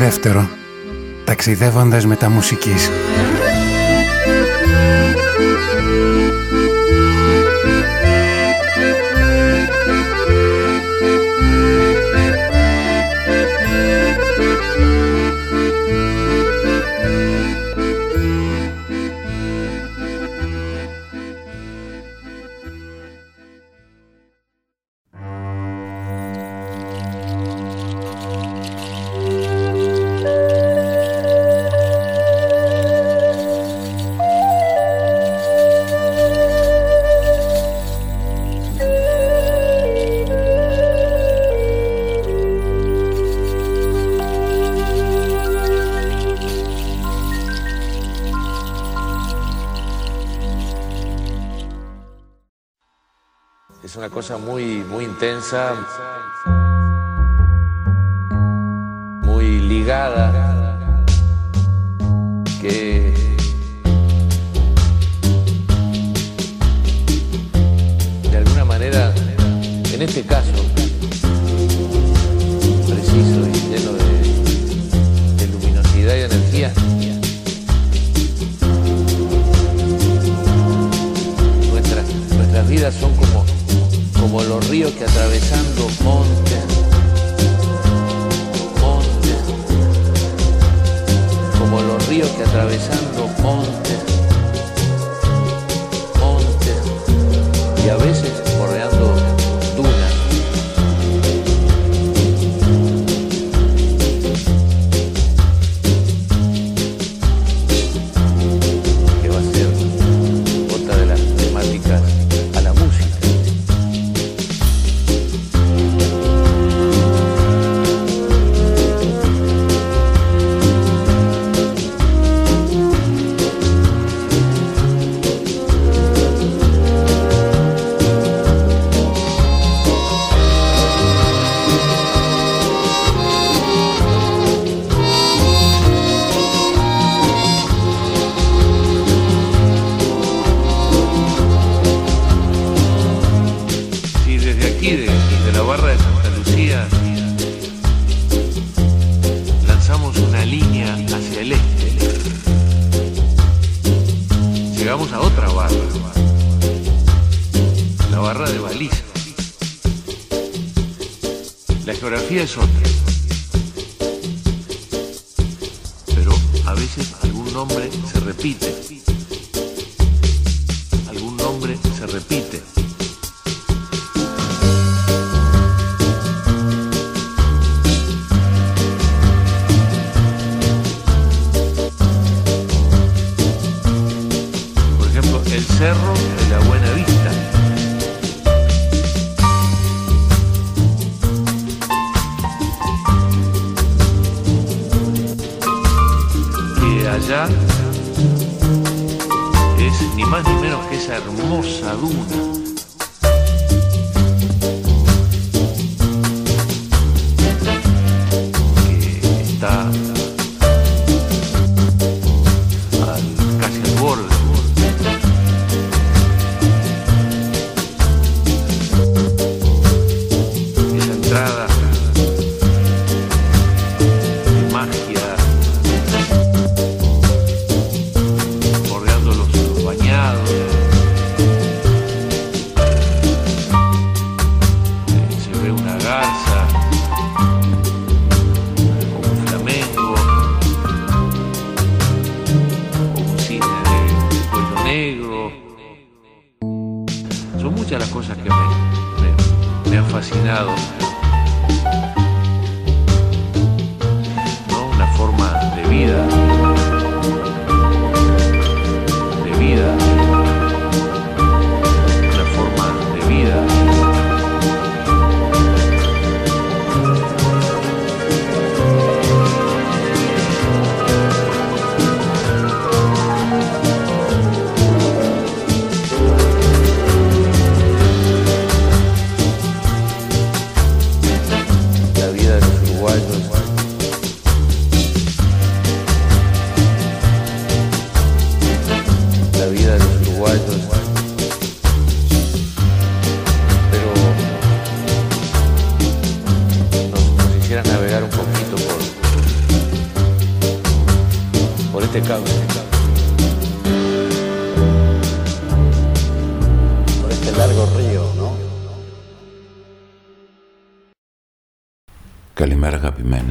δεύτερο, ταξιδεύοντας με τα μουσικής. sam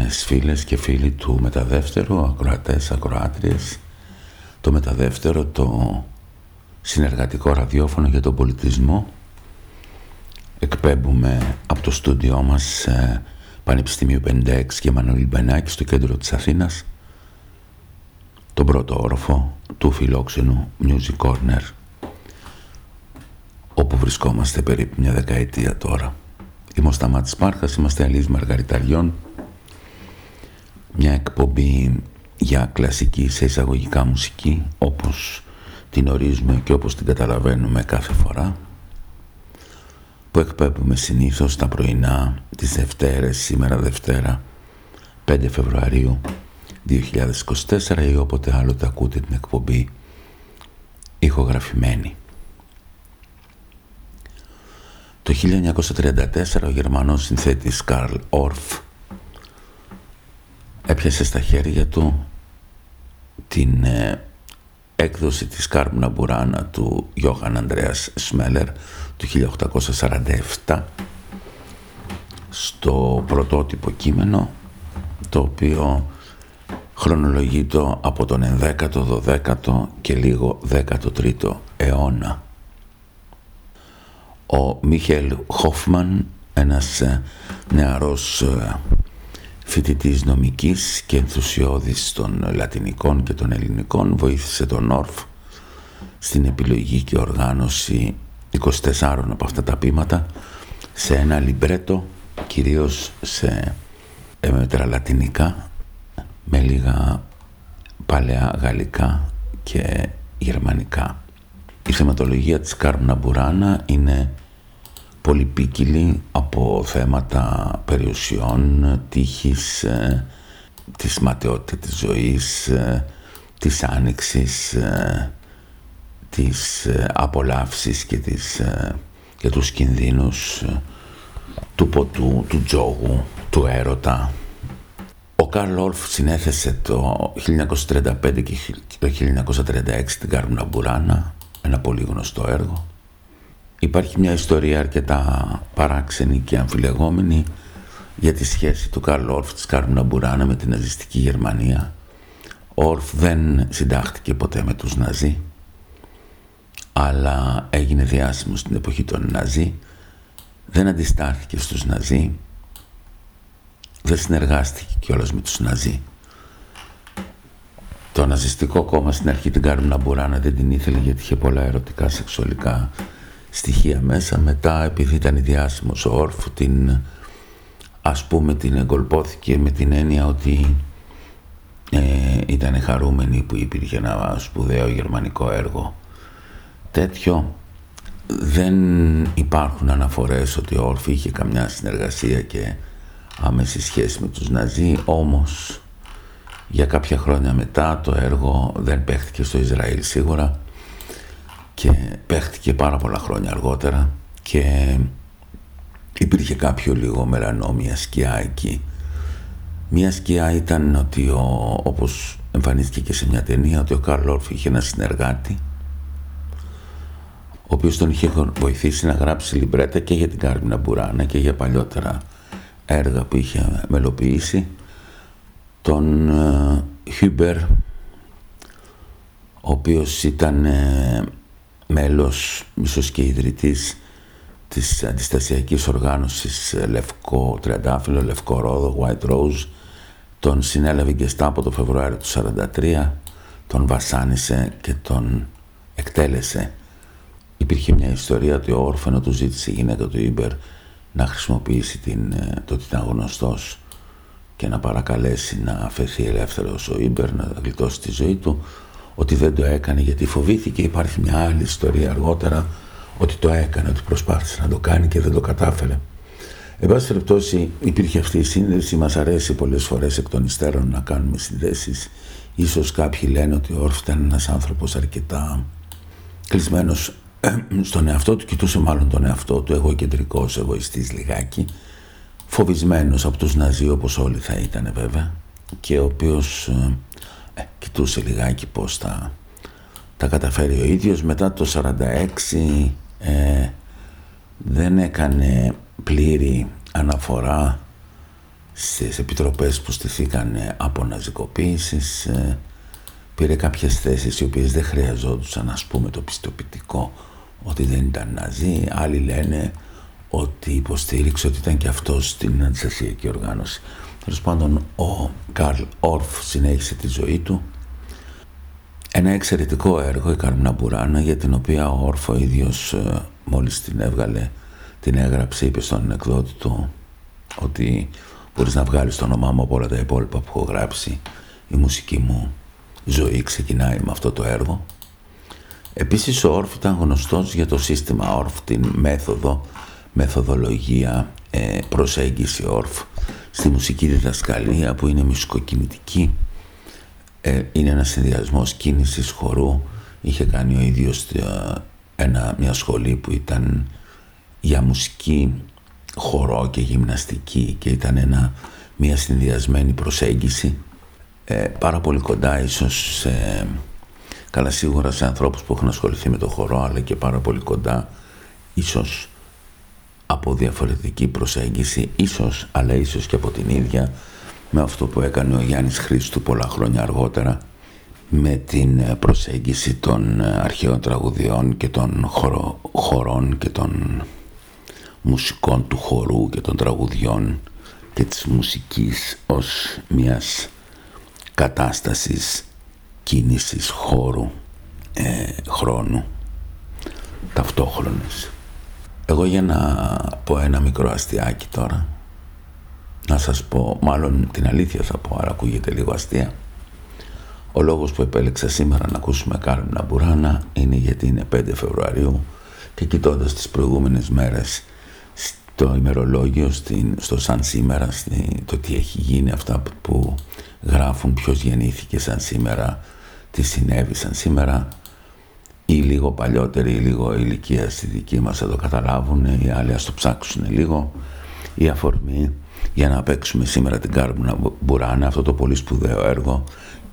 αγαπημένες φίλες και φίλοι του Μεταδεύτερου, ακροατές, ακροάτριες. Το Μεταδεύτερο, το συνεργατικό ραδιόφωνο για τον πολιτισμό. Εκπέμπουμε από το στούντιό μας ε, Πανεπιστημίου 56 και Μανώλη Μπενάκη στο κέντρο της Αθήνας τον πρώτο όροφο του φιλόξενου Music Corner όπου βρισκόμαστε περίπου μια δεκαετία τώρα. Είμαι ο Σταμάτης Πάρχας, είμαστε Αλής Μαργαριταριών μια εκπομπή για κλασική σε εισαγωγικά μουσική όπως την ορίζουμε και όπως την καταλαβαίνουμε κάθε φορά που εκπέμπουμε συνήθως τα πρωινά τις Δευτέρες, σήμερα Δευτέρα 5 Φεβρουαρίου 2024 ή όποτε άλλοτε ακούτε την εκπομπή ηχογραφημένη. Το 1934 ο Γερμανός συνθέτης Καρλ Όρφ έπιασε στα χέρια του την ε, έκδοση της Κάρμουνα Μπουράνα του Γιώχαν Ανδρέας Σμέλερ του 1847 στο πρωτότυπο κείμενο το οποίο χρονολογείται από τον 11ο, 12ο και λίγο 13ο αιώνα. Ο Μίχελ Χόφμαν, ένας ε, νεαρός ε, φοιτητής νομικής και ενθουσιώδης των λατινικών και των ελληνικών, βοήθησε τον Όρφ στην επιλογή και οργάνωση 24 από αυτά τα πείματα σε ένα λιμπρέτο, κυρίως σε λατινικά με λίγα παλαιά γαλλικά και γερμανικά. Η θεματολογία της Κάρμνα Μπουράνα είναι πολυπίκυλη από θέματα περιουσιών, τύχης, ε, της ματαιότητα της ζωής, ε, της άνοιξης, ε, της απολαύσης και, της, και τους κινδύνους του ποτού, του τζόγου, του έρωτα. Ο Καρλ Όλφ συνέθεσε το 1935 και το 1936 την Κάρμνα Μπουράνα, ένα πολύ γνωστό έργο. Υπάρχει μια ιστορία αρκετά παράξενη και αμφιλεγόμενη για τη σχέση του Καρλ Όρφ της Κάρμνα Μπουράνα με την ναζιστική Γερμανία. Ο Όρφ δεν συντάχθηκε ποτέ με τους Ναζί, αλλά έγινε διάσημος στην εποχή των Ναζί, δεν αντιστάθηκε στους Ναζί, δεν συνεργάστηκε κιόλας με τους Ναζί. Το ναζιστικό κόμμα στην αρχή την Κάρμνα Μπουράνα δεν την ήθελε γιατί είχε πολλά ερωτικά σεξουαλικά στοιχεία μέσα. Μετά επειδή ήταν διάσημος ο Όρφου την ας πούμε την εγκολπώθηκε με την έννοια ότι ε, ήταν χαρούμενη που υπήρχε ένα σπουδαίο γερμανικό έργο. Τέτοιο δεν υπάρχουν αναφορές ότι ο Όρφη είχε καμιά συνεργασία και άμεση σχέση με τους Ναζί, όμως για κάποια χρόνια μετά το έργο δεν παίχτηκε στο Ισραήλ σίγουρα και παίχτηκε πάρα πολλά χρόνια αργότερα και υπήρχε κάποιο λίγο μερανό, μια σκιά εκεί. Μια σκιά ήταν ότι ο, όπως εμφανίστηκε και σε μια ταινία ότι ο Καρλ Όρφ είχε ένα συνεργάτη ο οποίος τον είχε βοηθήσει να γράψει λιμπρέτα και για την Κάρμινα Μπουράνα και για παλιότερα έργα που είχε μελοποιήσει τον Χούμπερ ο οποίος ήταν ε, μέλος ίσως και ιδρυτής της αντιστασιακής οργάνωσης ε, Λευκό Τριαντάφυλλο, Λευκό Ρόδο, White Rose τον συνέλαβε και από το Φεβρουάριο του 1943 τον βασάνισε και τον εκτέλεσε. Υπήρχε μια ιστορία ότι ο όρφανο του ζήτησε η γυναίκα του Ήμπερ να χρησιμοποιήσει την, ε, το ότι ήταν γνωστός και να παρακαλέσει να αφαιθεί ελεύθερος ο Ήμπερ, να γλιτώσει τη ζωή του, ότι δεν το έκανε γιατί φοβήθηκε. Υπάρχει μια άλλη ιστορία αργότερα ότι το έκανε, ότι προσπάθησε να το κάνει και δεν το κατάφερε. Εν πάση περιπτώσει υπήρχε αυτή η σύνδεση, μας αρέσει πολλές φορές εκ των υστέρων να κάνουμε συνδέσεις. Ίσως κάποιοι λένε ότι ο Όρφ ήταν ένας άνθρωπος αρκετά κλεισμένος ε, στον εαυτό του, κοιτούσε μάλλον τον εαυτό του, εγωκεντρικός, εγωιστής λιγάκι, φοβισμένος από τους Ναζί όπως όλοι θα ήταν βέβαια και ο οποίος ε, ε κοιτούσε λιγάκι πώς θα τα καταφέρει ο ίδιος. Μετά το 46 ε, δεν έκανε πλήρη αναφορά στις επιτροπές που στηθήκαν από ναζικοποίησης. Ε, πήρε κάποιες θέσεις οι οποίες δεν χρειαζόντουσαν ας πούμε το πιστοποιητικό ότι δεν ήταν ναζί. Άλλοι λένε ότι υποστήριξε ότι ήταν και αυτός στην αντιστασιακή οργάνωση Τέλος πάντων ο Καρλ Όρφ συνέχισε τη ζωή του ένα εξαιρετικό έργο η Καρμίνα Μπουράνα για την οποία ο Όρφ ο ίδιος ε, μόλις την έβγαλε την έγραψε, είπε στον εκδότη του ότι μπορείς να βγάλεις το όνομά μου από όλα τα υπόλοιπα που έχω γράψει. Η μουσική μου ζωή ξεκινάει με αυτό το έργο. Επίσης ο Όρφ ήταν γνωστός για το σύστημα Όρφ, την μέθοδο, μεθοδολογία, ε, προσέγγιση Όρφ στη μουσική διδασκαλία που είναι μουσικοκινητική. Ε, είναι ένας συνδυασμός κίνησης χορού. Είχε κάνει ο ίδιος ε, ένα, μια σχολή που ήταν για μουσική χορό και γυμναστική και ήταν ένα, μια συνδυασμένη προσέγγιση ε, πάρα πολύ κοντά ίσως σε, καλά σίγουρα σε ανθρώπους που έχουν ασχοληθεί με το χορό αλλά και πάρα πολύ κοντά ίσως από διαφορετική προσέγγιση ίσως αλλά ίσως και από την ίδια με αυτό που έκανε ο Γιάννης Χρήστου πολλά χρόνια αργότερα με την προσέγγιση των αρχαίων τραγουδιών και των χορών και των μουσικών του χορού και των τραγουδιών και της μουσικής ως μιας κατάστασης κίνησης χώρου, ε, χρόνου, ταυτόχρονες. Εγώ για να πω ένα μικρό αστιάκι τώρα, να σας πω, μάλλον την αλήθεια θα πω, αλλά ακούγεται λίγο αστεία. Ο λόγος που επέλεξα σήμερα να ακούσουμε Κάρμινα Μπουράνα είναι γιατί είναι 5 Φεβρουαρίου και κοιτώντας τις προηγούμενες μέρες το ημερολόγιο στην, στο σαν σήμερα, το τι έχει γίνει, αυτά που γράφουν ποιος γεννήθηκε σαν σήμερα, τι συνέβη σαν σήμερα, ή λίγο παλιότεροι ή λίγο ηλικία στη δική μας θα το καταλάβουν, οι άλλοι ας το ψάξουν λίγο, η αφορμή για να παίξουμε σήμερα την Κάρμουνα Μπουράνα, αυτό το πολύ σπουδαίο έργο,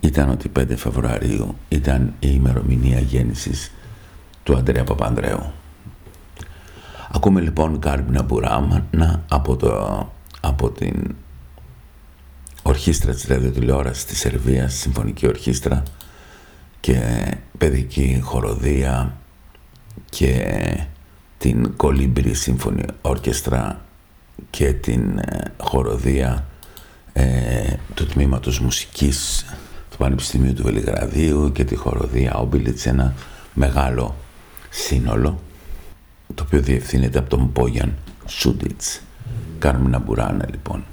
ήταν ότι 5 Φεβρουαρίου ήταν η ημερομηνία γέννησης του Αντρέα Παπανδρέου. Ακούμε λοιπόν Κάρμπινα Μπουράμανα από, το, από την ορχήστρα της ραδιοτηλεόρασης της Σερβίας, Συμφωνική Ορχήστρα και παιδική χοροδία και την Κολύμπρη Σύμφωνη Ορκεστρά και την ε, χοροδία ε, του Τμήματος Μουσικής του Πανεπιστημίου του Βελιγραδίου και τη χοροδία Όμπιλιτς, ένα μεγάλο σύνολο το οποίο διευθύνεται από τον Πόγιαν Σούντιτς. Κάρμινα Μπουράνα λοιπόν.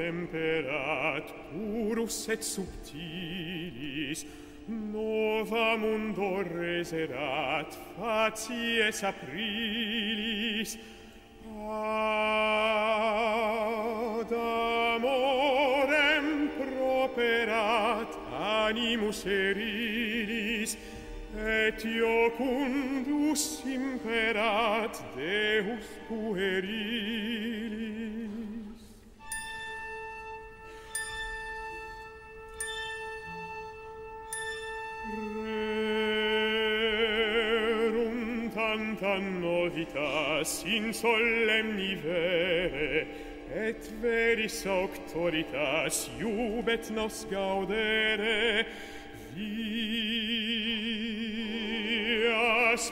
temperat purus et subtilis nova mundo reserat facies aprilis. Ad amorem properat animus erilis et iocundus imperat Deus puerilis. Pass in solemni vere, et veris auctoritas iubet nos gaudere, vias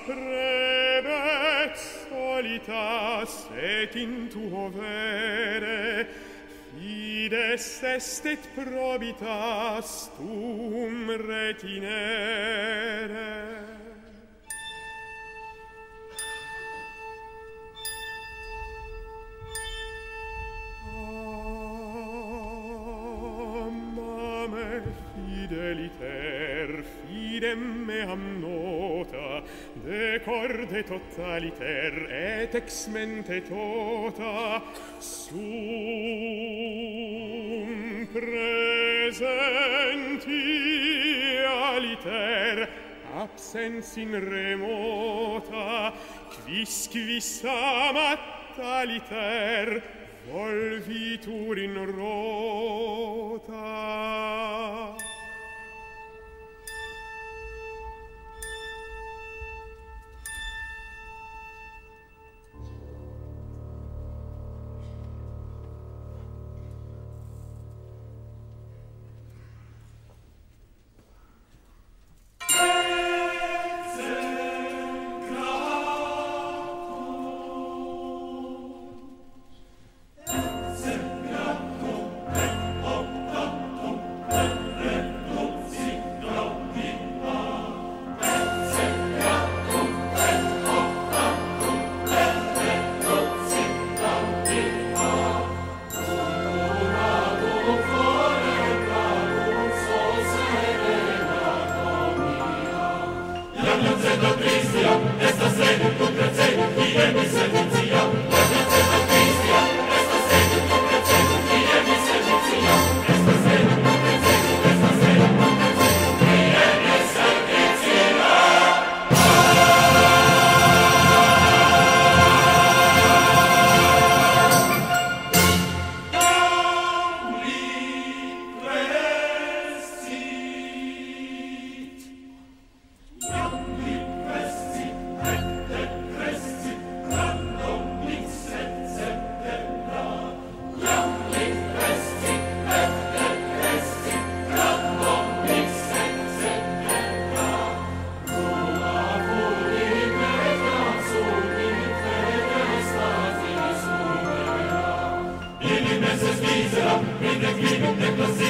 prebet solitas et in tuo vere, fides est et probitas tum retinere. idem meam nota de corde totaliter et ex mente tota sum presentialiter absens in remota quis quis amattaliter volvitur in rota. Caesar, in the kingdom, the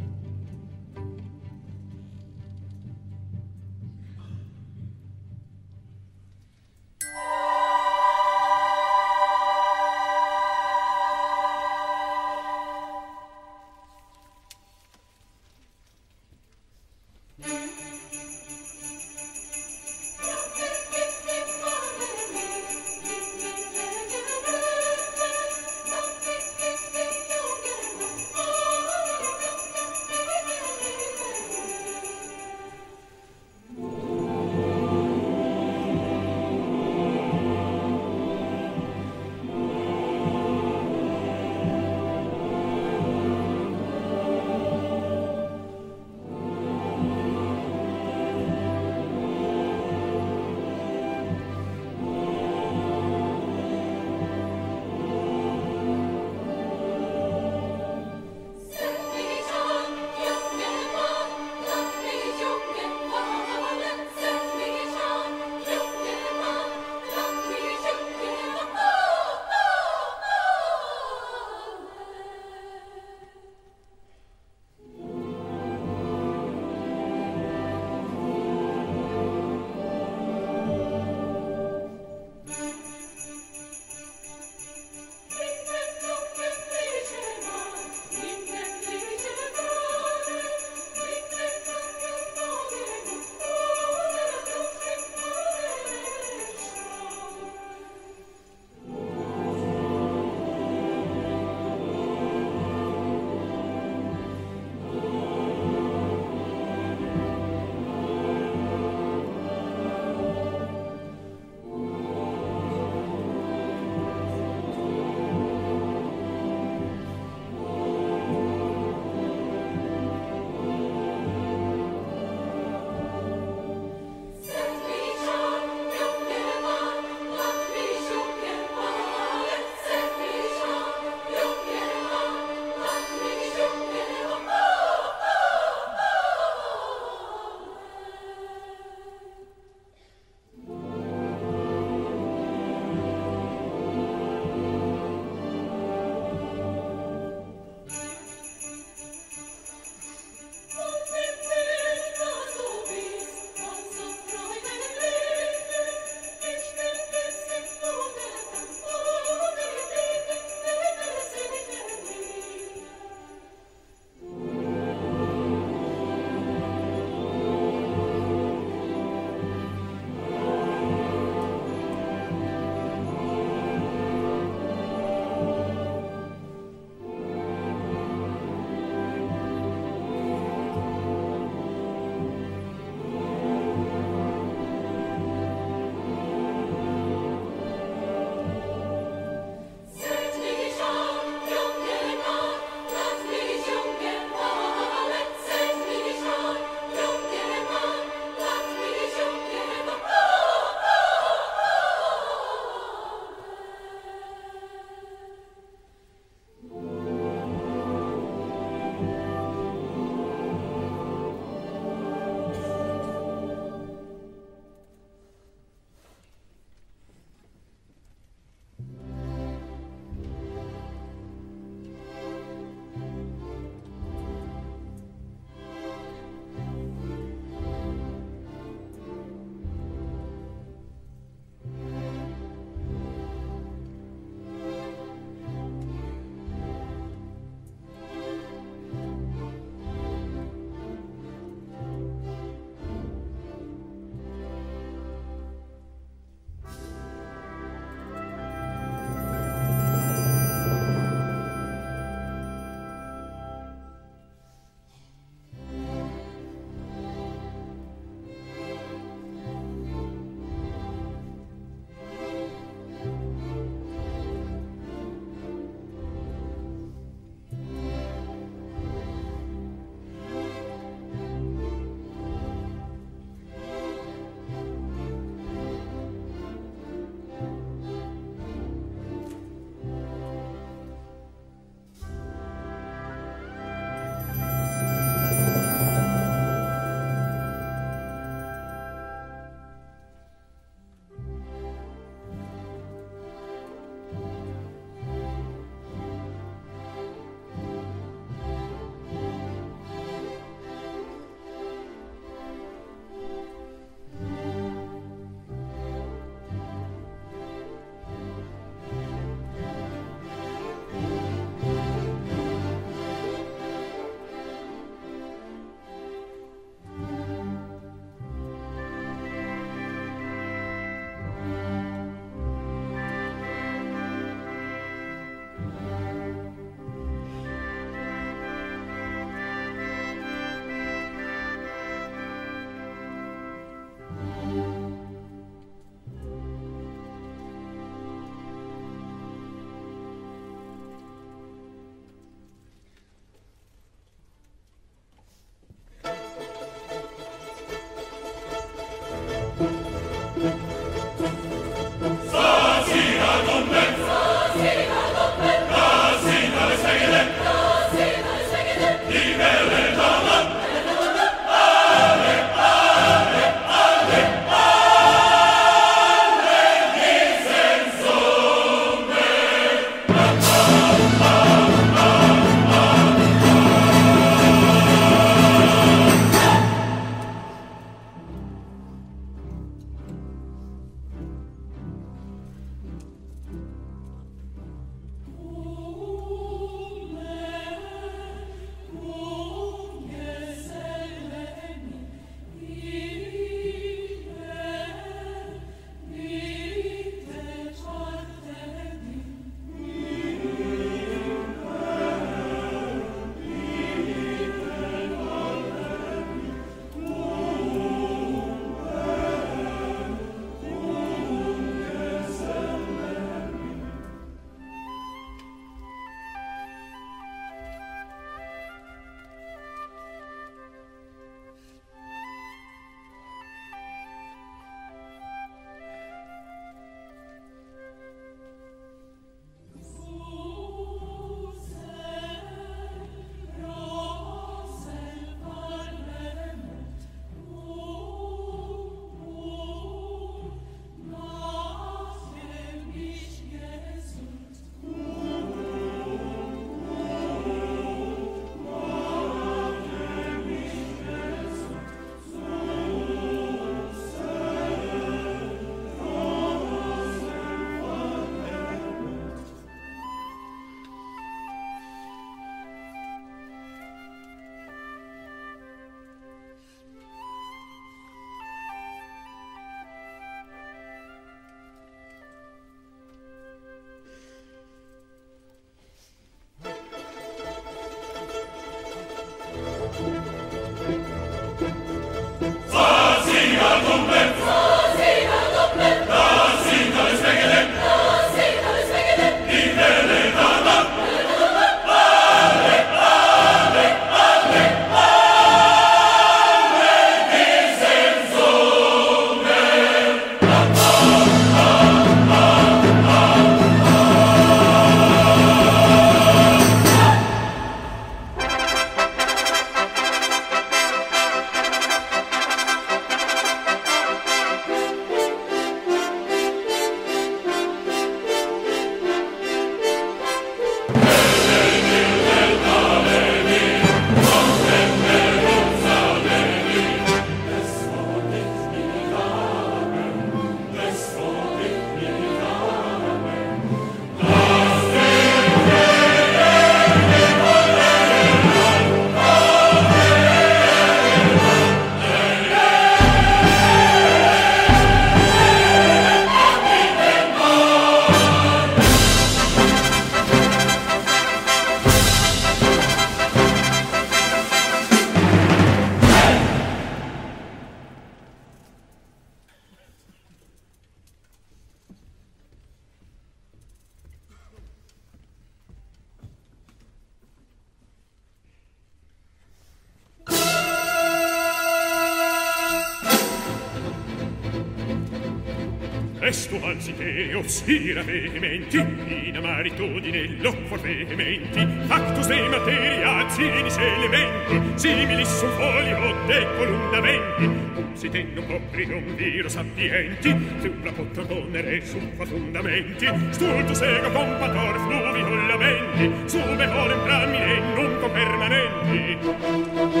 spira vehementi in amaritudine lo vehementi factus de materia cinis elementi similis sul folio de columna venti. Cum si tendo poprinum virus sapienti, tripla potta ponere su fa fundamenti stultus ego compator fluvi lamenti sube holem pramine nunco permanenti.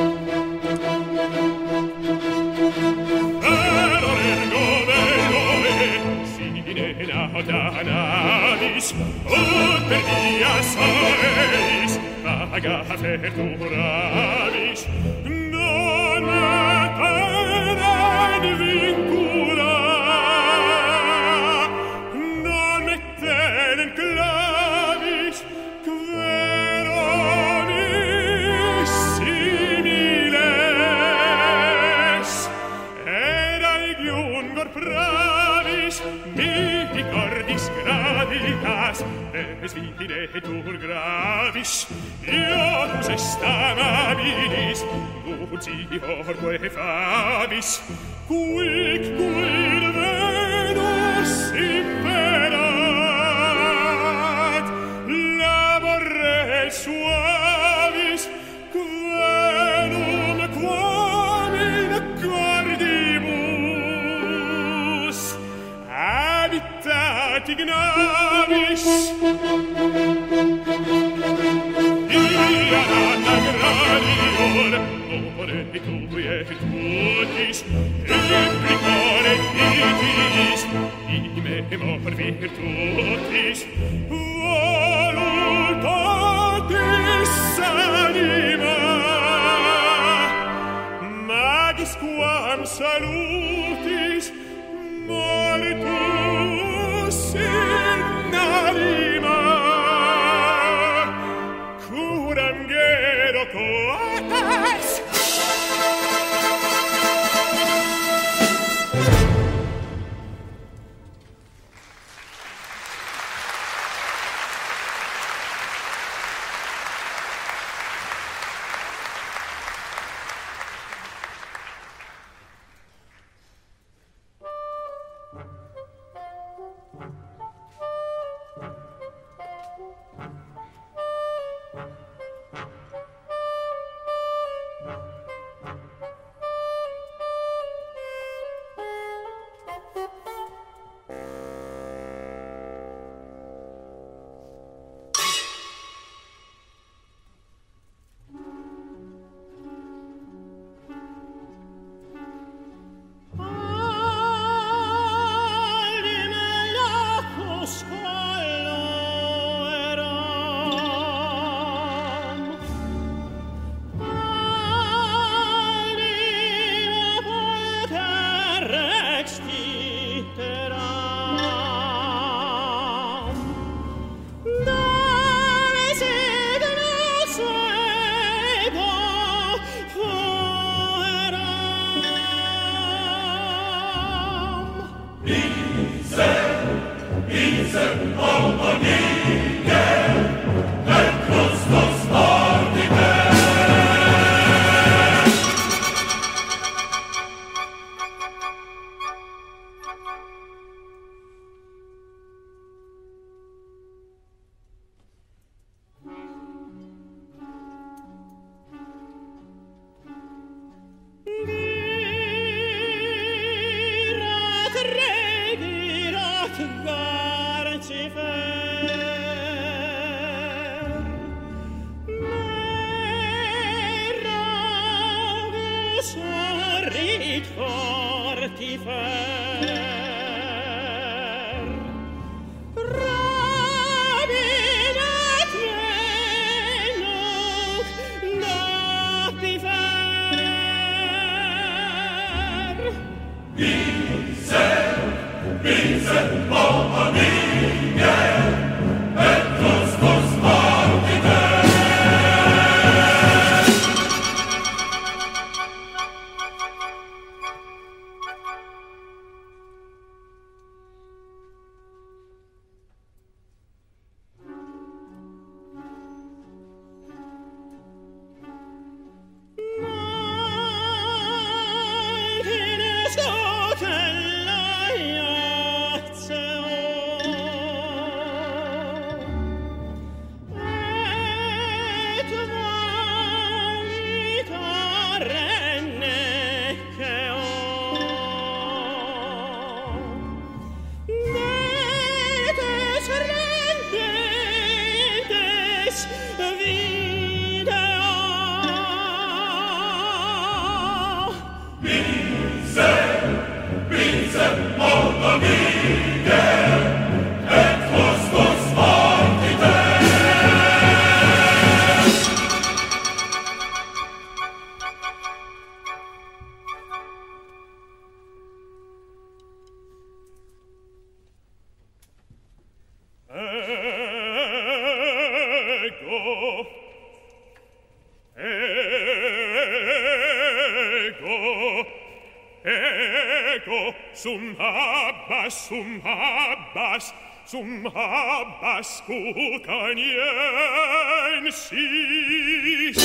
dies. O per dia sois, paga verdura. Io est amabilis, utiorque favis, quic quid venus imperat, labore suavis, quenum quam in cordibus, habitat ignavis, cuore e tu quieti tutis implicare titis in me e mo per virtutis zum Habaskukanien schießt.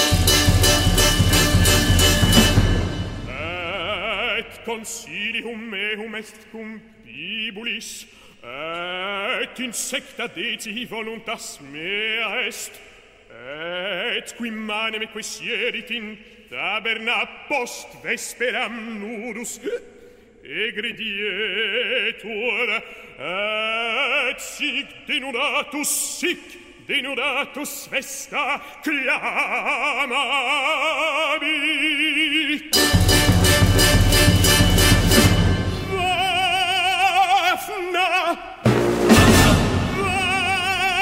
Et consilium meum est cum bibulis, et insecta deci voluntas mea est, et qui manem eque sierit in taberna post vesperam nudus, egredie sic denudatus sic denudatus vesta clamavi Vafna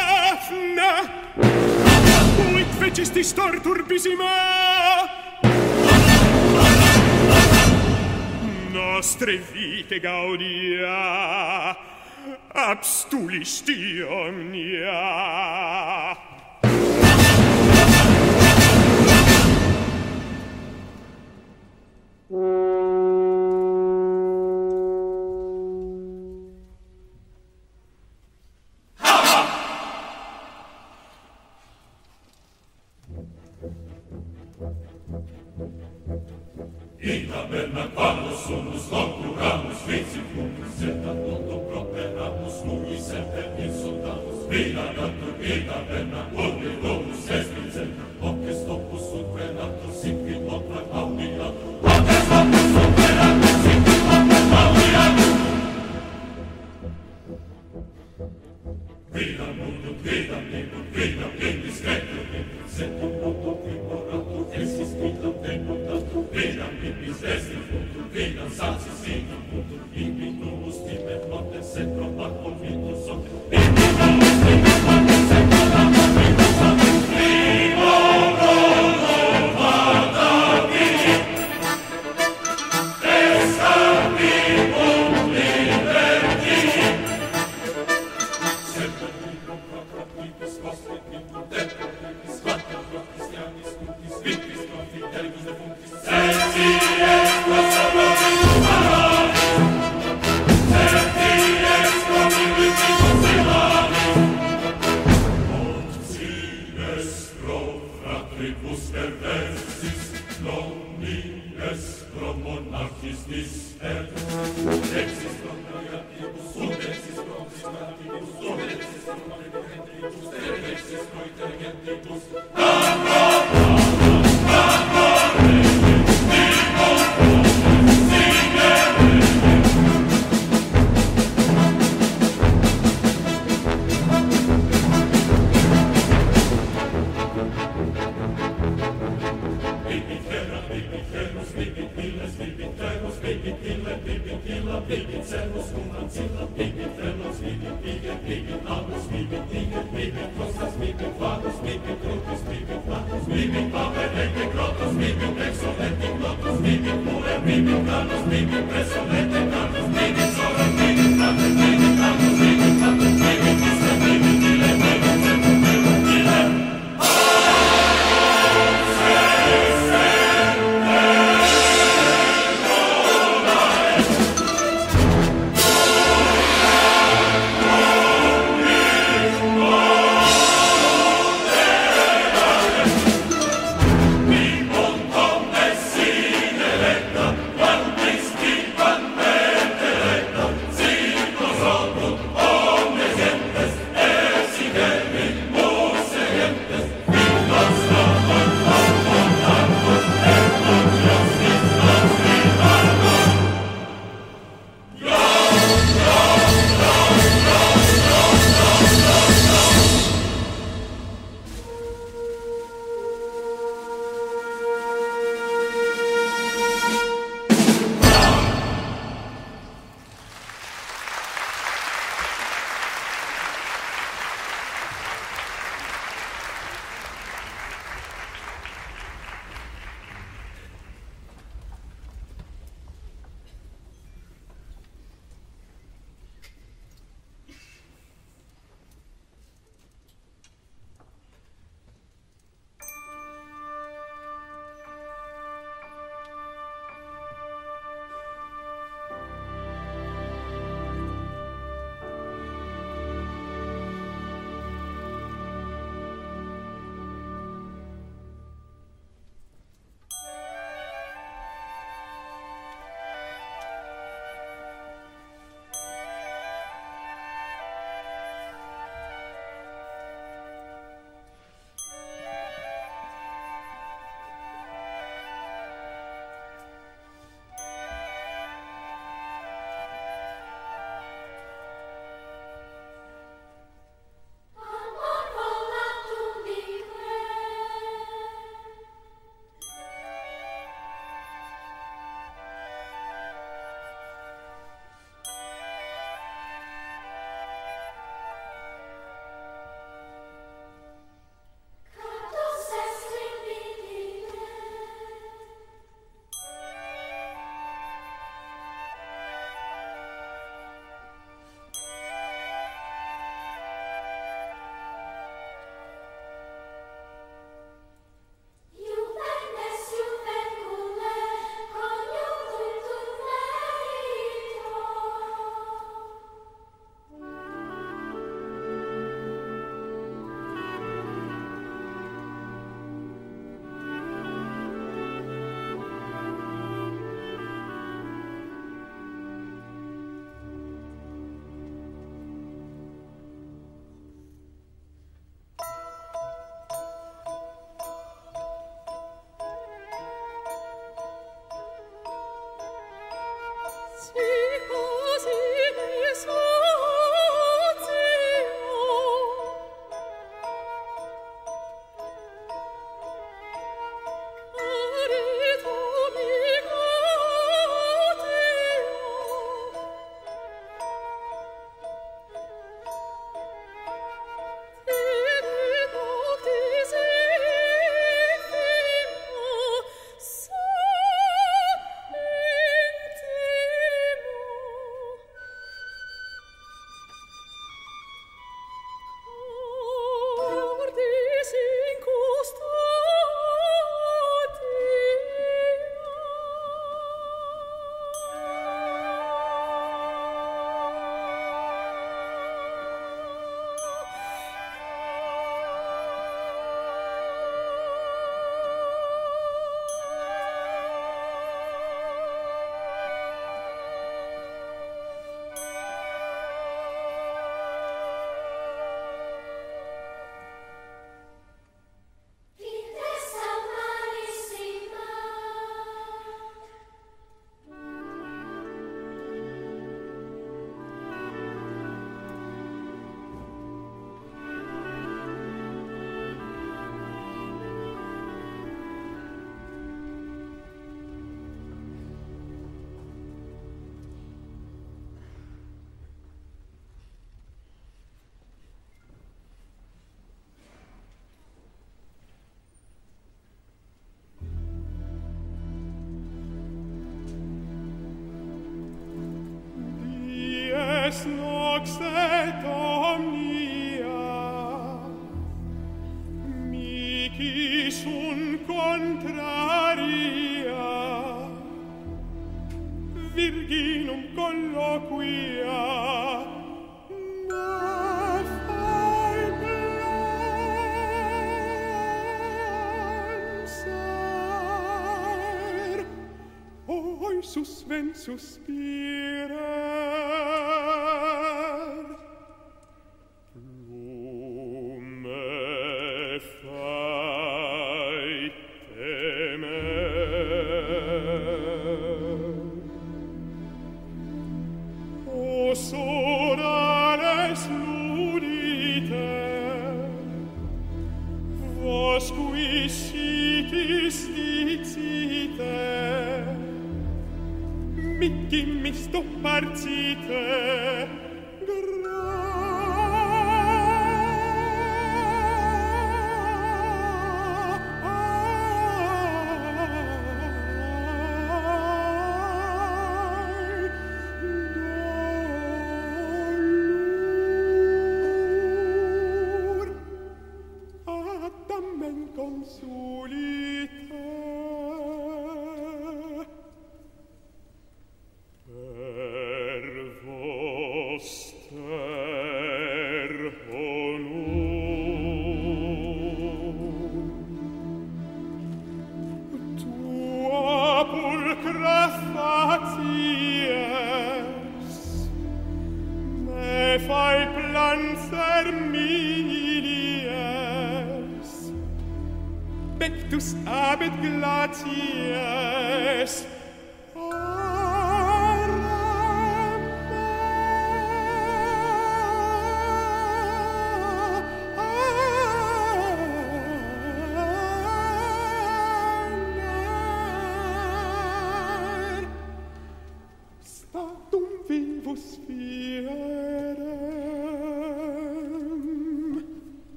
Vafna Uit vecistis torturbisima Nostre vite gaudia abstulistiam nia.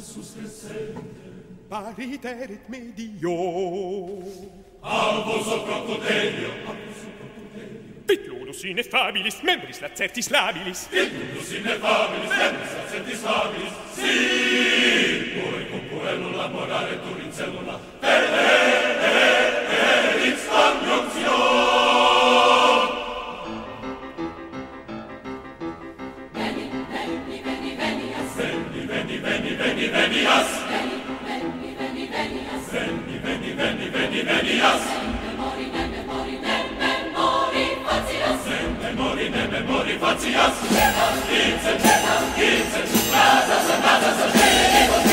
Gesù presente, pariterit me Dio. Albo sopra poterio, albo sopra poterio. Pitludus ineffabilis, membris lacertis labilis. Pitludus ineffabilis, membris lacertis labilis. si pure con quello laborare tu rincellula. Per lei. venias veni veni venias veni veni veni veni venias memori ne memori ne memori facias memori ne memori facias Gitsen, gitsen, gitsen, razas, razas, razas, razas, razas, razas, razas,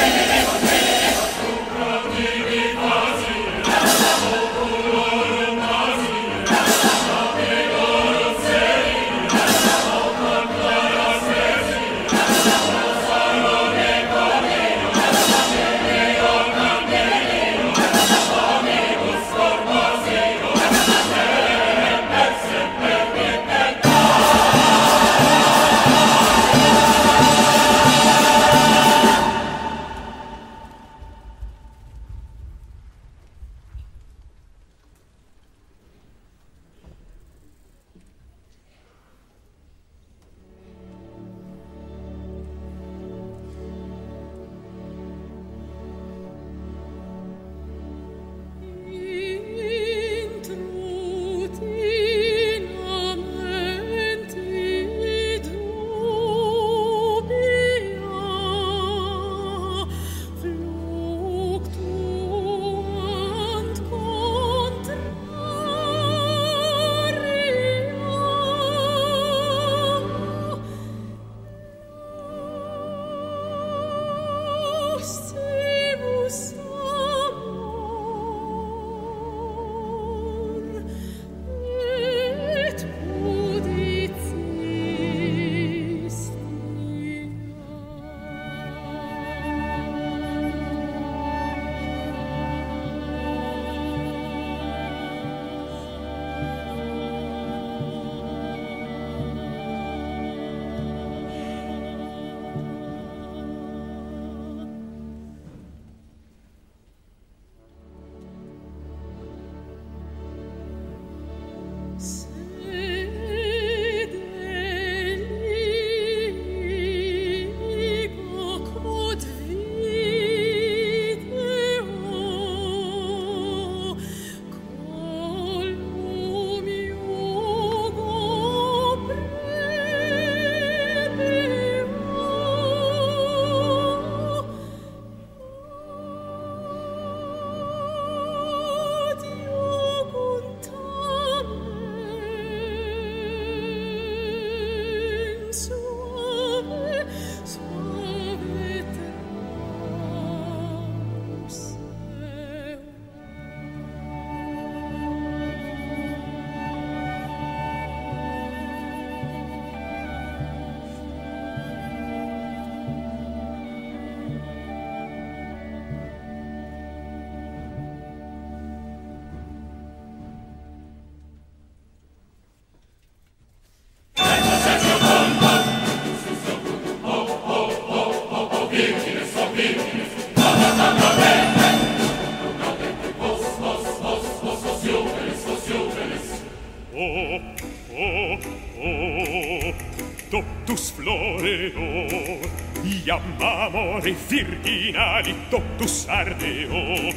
iam amore virginali totus ardeo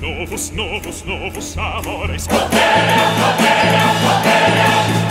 novus novus novus amores. Opera opera opera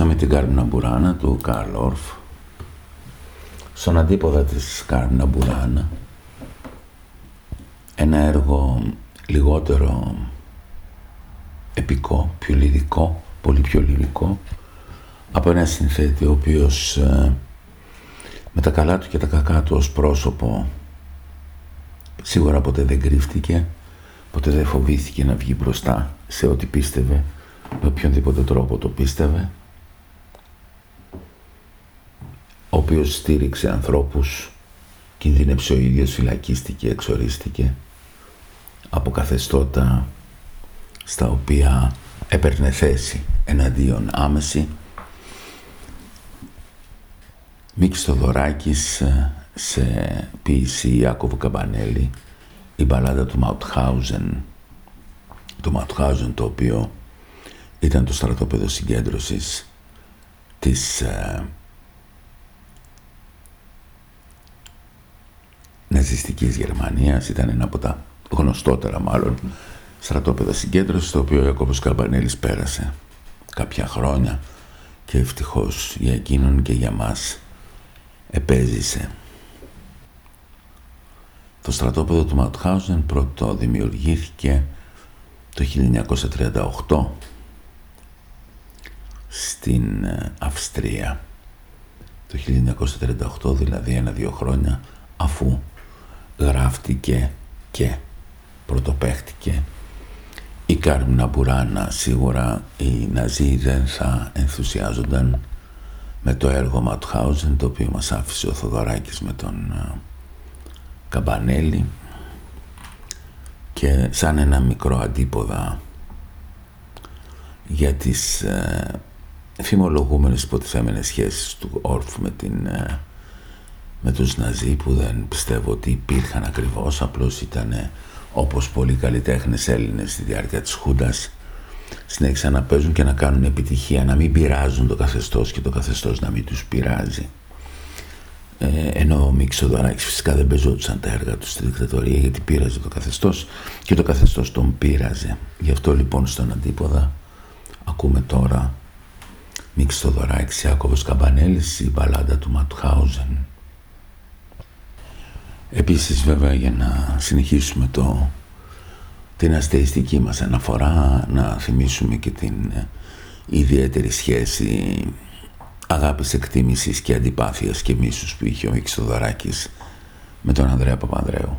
Ακούσαμε την Κάρμινα Μπουράνα του Καρλ Όρφ. Στον αντίποδα της Κάρμινα Μπουράνα ένα έργο λιγότερο επικό, πιο λυρικό, πολύ πιο λυρικό από ένα συνθέτη ο οποίος ε, με τα καλά του και τα κακά του ως πρόσωπο σίγουρα ποτέ δεν κρύφτηκε, ποτέ δεν φοβήθηκε να βγει μπροστά σε ό,τι πίστευε, με οποιονδήποτε τρόπο το πίστευε, ο οποίος στήριξε ανθρώπους, κινδύνεψε ο ίδιος, φυλακίστηκε, εξορίστηκε από καθεστώτα στα οποία έπαιρνε θέση εναντίον άμεση. Μίξ Θοδωράκης ε, σε ποιησή Ιάκωβου Καμπανέλη η μπαλάδα του Μαουτχάουζεν το Μαουτχάουζεν το οποίο ήταν το στρατόπεδο συγκέντρωσης της ναζιστικής Γερμανίας ήταν ένα από τα γνωστότερα μάλλον στρατόπεδα συγκέντρωσης το οποίο ο Ιάκωβος Καμπανέλης πέρασε κάποια χρόνια και ευτυχώς για εκείνον και για μας επέζησε. Το στρατόπεδο του Ματχάουζεν πρώτο δημιουργήθηκε το 1938 στην ε, Αυστρία. Το 1938 δηλαδή ένα-δύο χρόνια αφού γράφτηκε και πρωτοπαίχτηκε η Κάρμινα Μπουράνα σίγουρα οι Ναζί δεν θα ενθουσιάζονταν με το έργο Ματχάουζεν το οποίο μας άφησε ο Θοδωράκης με τον ε, Καμπανέλη. Και σαν ένα μικρό αντίποδα για τις ε, φημολογούμενες υποτιθέμενες σχέσεις του Όρφ με, την, ε, με τους Ναζί που δεν πιστεύω ότι υπήρχαν ακριβώς απλώς ήταν όπως πολλοί καλλιτέχνες Έλληνες στη διάρκεια της Χούντας συνέχισαν να παίζουν και να κάνουν επιτυχία, να μην πειράζουν το καθεστώς και το καθεστώς να μην τους πειράζει. Ε, ενώ ο Μίξο Δωράκης φυσικά δεν παίζονταν τα έργα τους στη δικτατορία γιατί πείραζε το καθεστώς και το καθεστώς τον πείραζε. Γι' αυτό λοιπόν στον αντίποδα ακούμε τώρα Μίξο Δωράκης, Ιάκωβος Καμπανέλης, η μπαλάντα του Ματχάουζεν. Επίσης βέβαια για να συνεχίσουμε το την αστεϊστική μας αναφορά να θυμίσουμε και την ε, ιδιαίτερη σχέση αγάπης, εκτίμησης και αντιπάθειας και μίσους που είχε ο Ιξοδωράκης με τον Ανδρέα Παπανδρέου.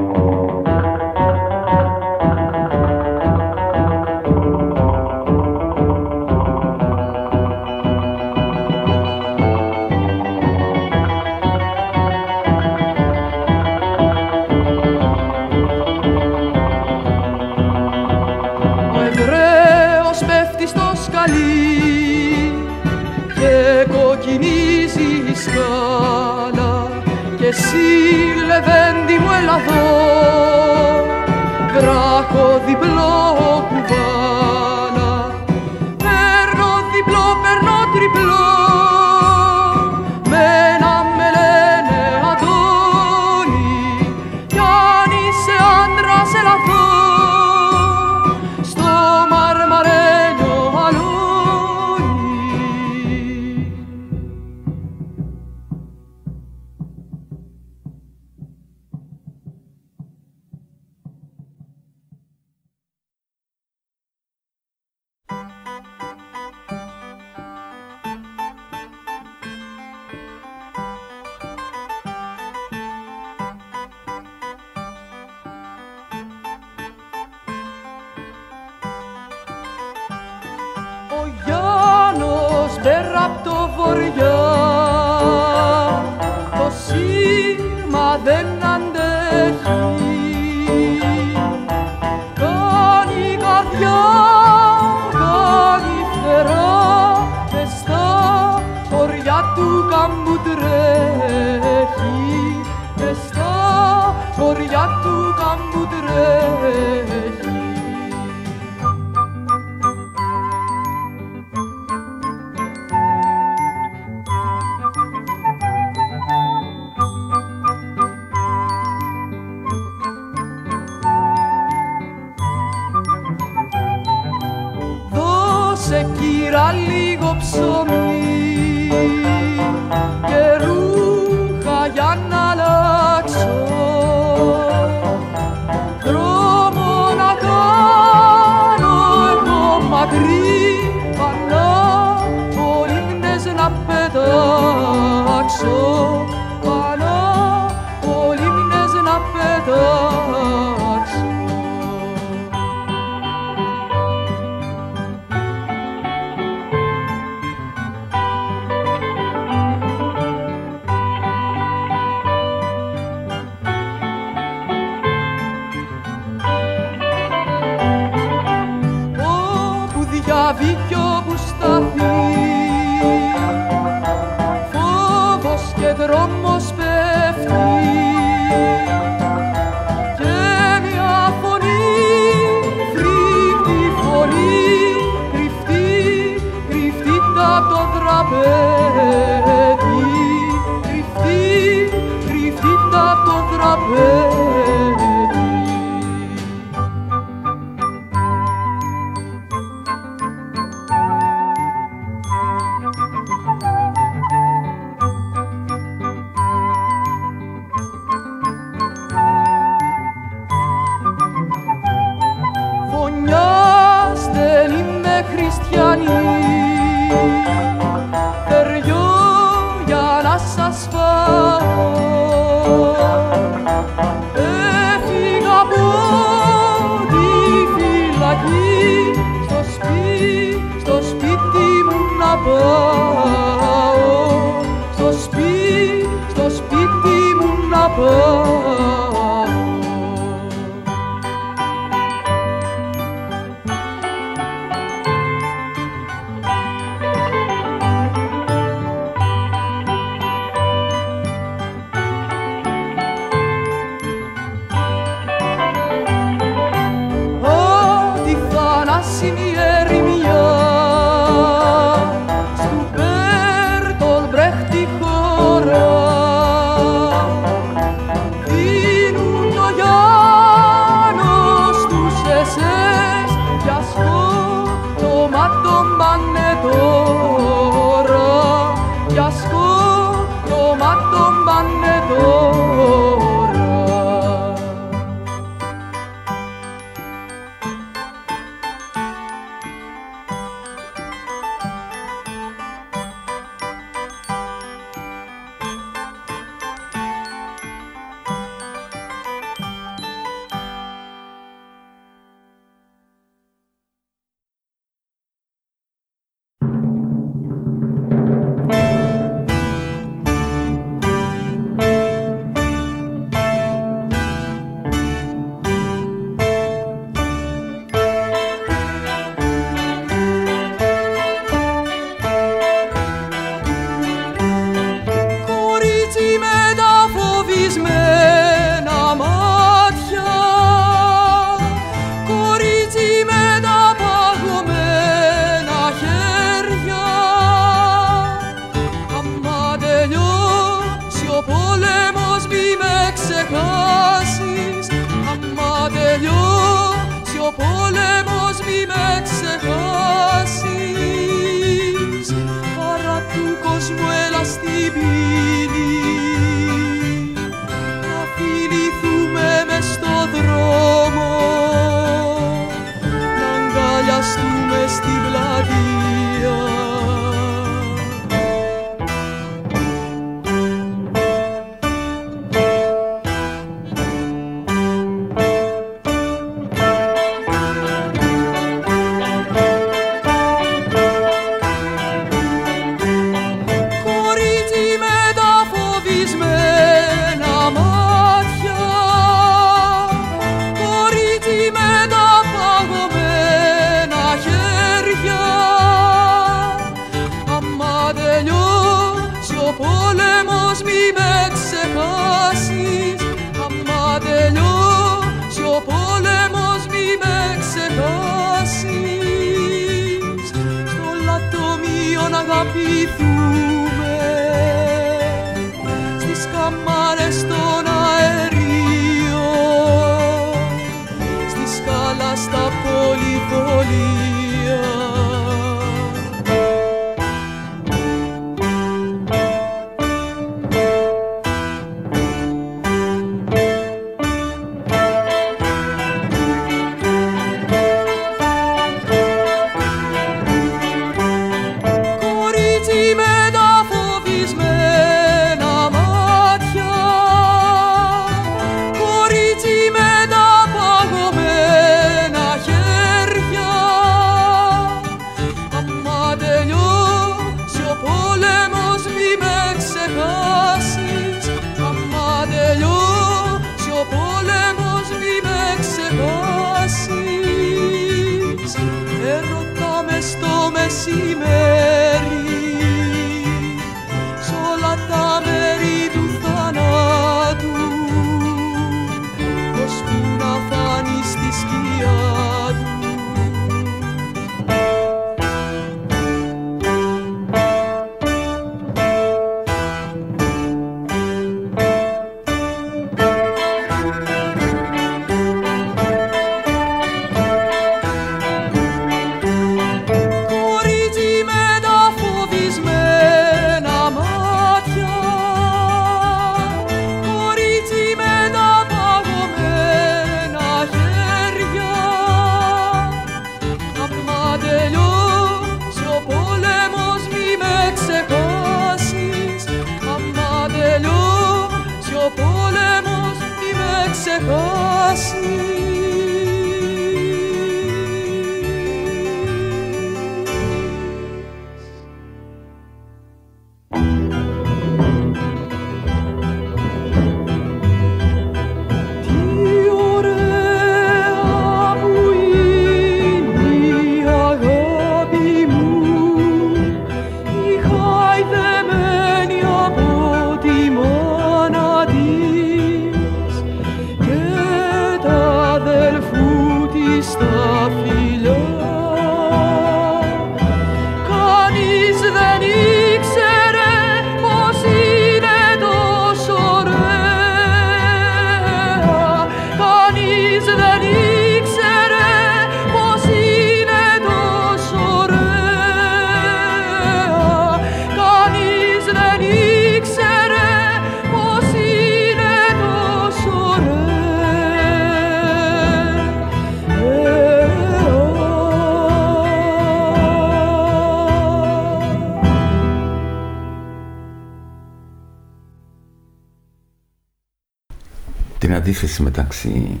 την αντίθεση μεταξύ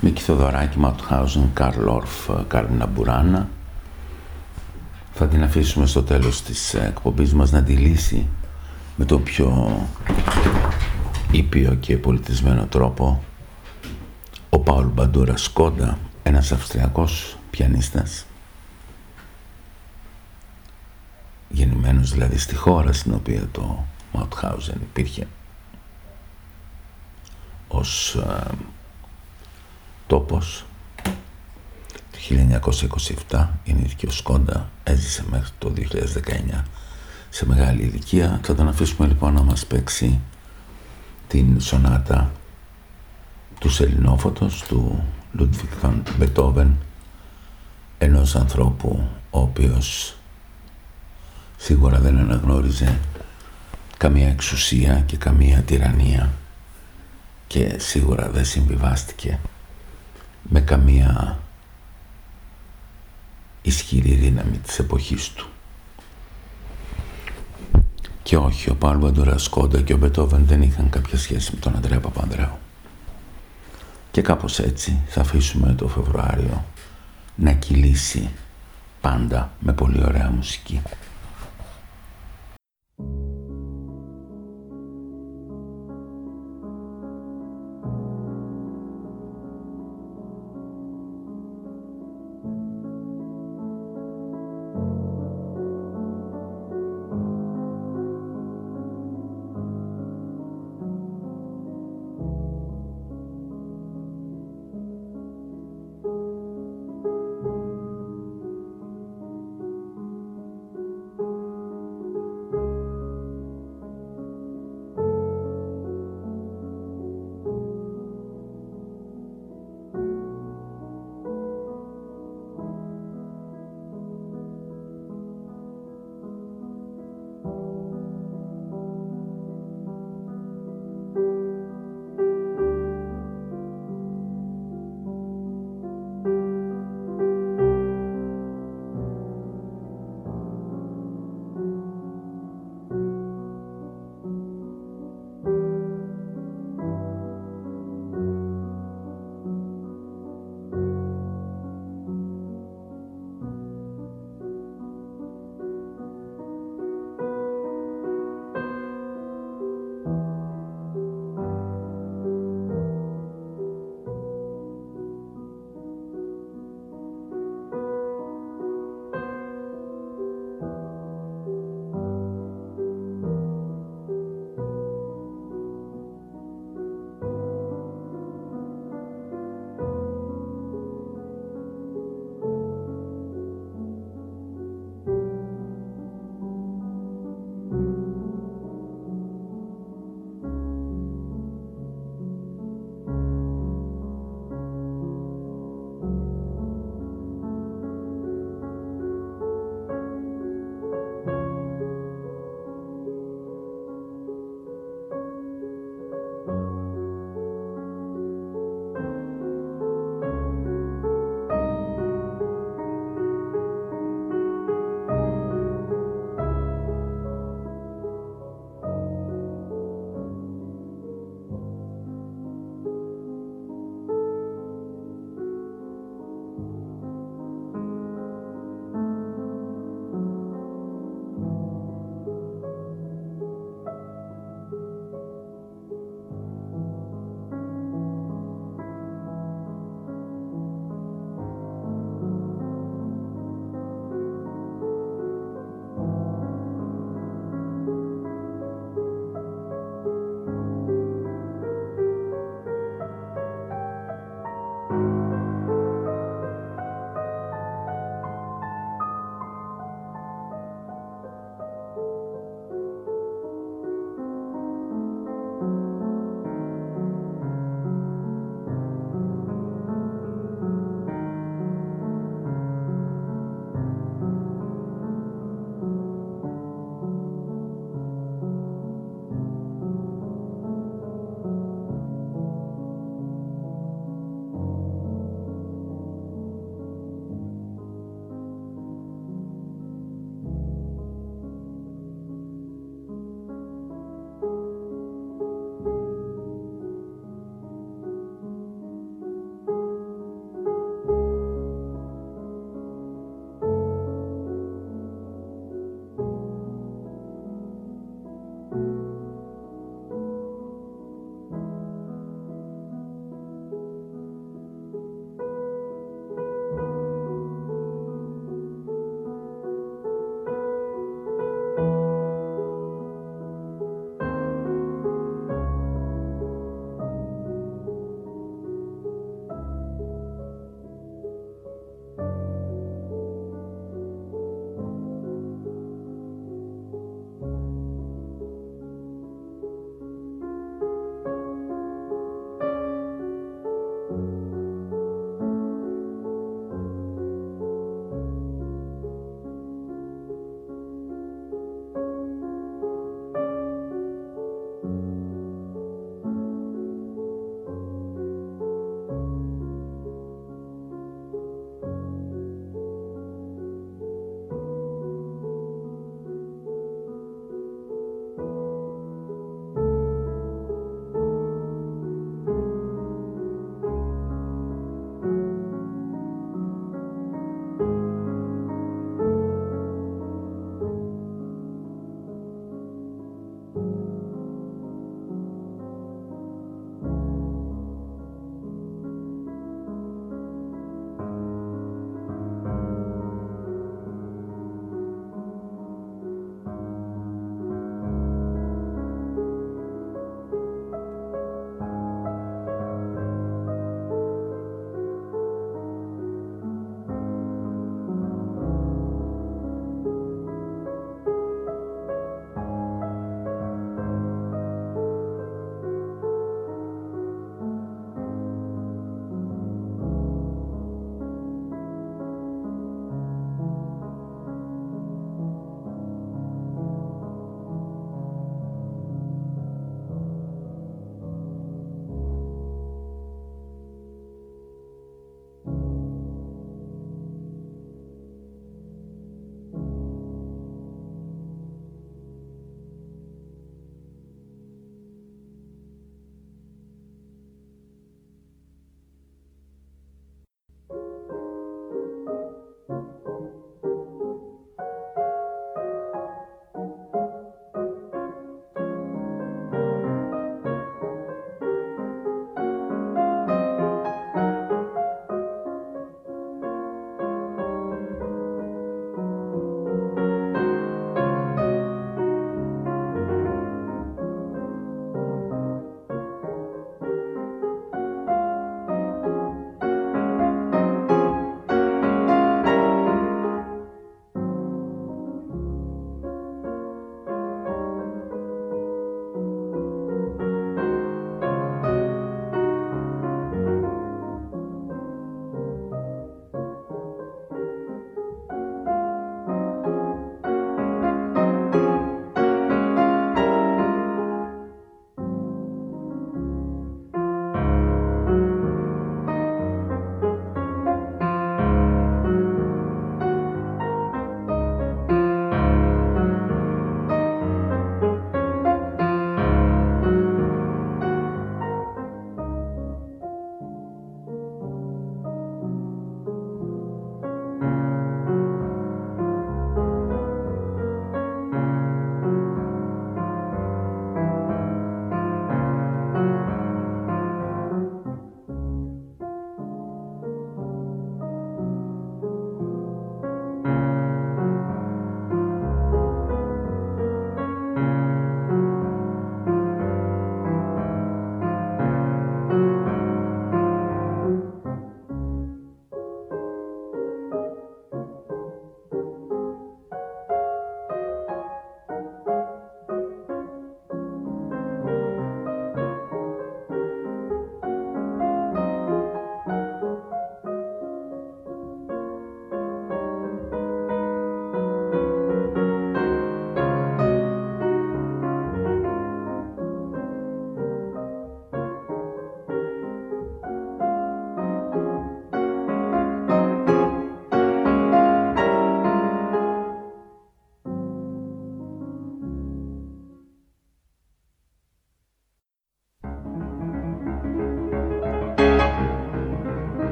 Μίκη Θοδωράκη, Μαουτχάουζεν, Καρλ Όρφ, Κάρμινα Μπουράνα. Θα την αφήσουμε στο τέλος της εκπομπής μας να τη λύσει με το πιο ήπιο και πολιτισμένο τρόπο. Ο Πάουλ Μπαντούρα Σκόντα, ένας Αυστριακός πιανίστας. Γεννημένος δηλαδή στη χώρα στην οποία το Μαουτχάουζεν υπήρχε ως ε, τόπος. Το 1927 γεννήθηκε ο Σκόντα έζησε μέχρι το 2019 σε μεγάλη ηλικία. Θα τον αφήσουμε λοιπόν να μας παίξει την σονάτα του Σεληνόφωτος του Λούντβικ Βαν Μπετόβεν ενός ανθρώπου ο οποίος σίγουρα δεν αναγνώριζε καμία εξουσία και καμία τυραννία και σίγουρα δεν συμβιβάστηκε με καμία ισχυρή δύναμη της εποχής του. Και όχι, ο Παύλο Αντουρασκόντα και ο Μπετόβεν δεν είχαν κάποια σχέση με τον Ανδρέα Παπανδρέου. Και κάπως έτσι θα αφήσουμε το Φεβρουάριο να κυλήσει πάντα με πολύ ωραία μουσική.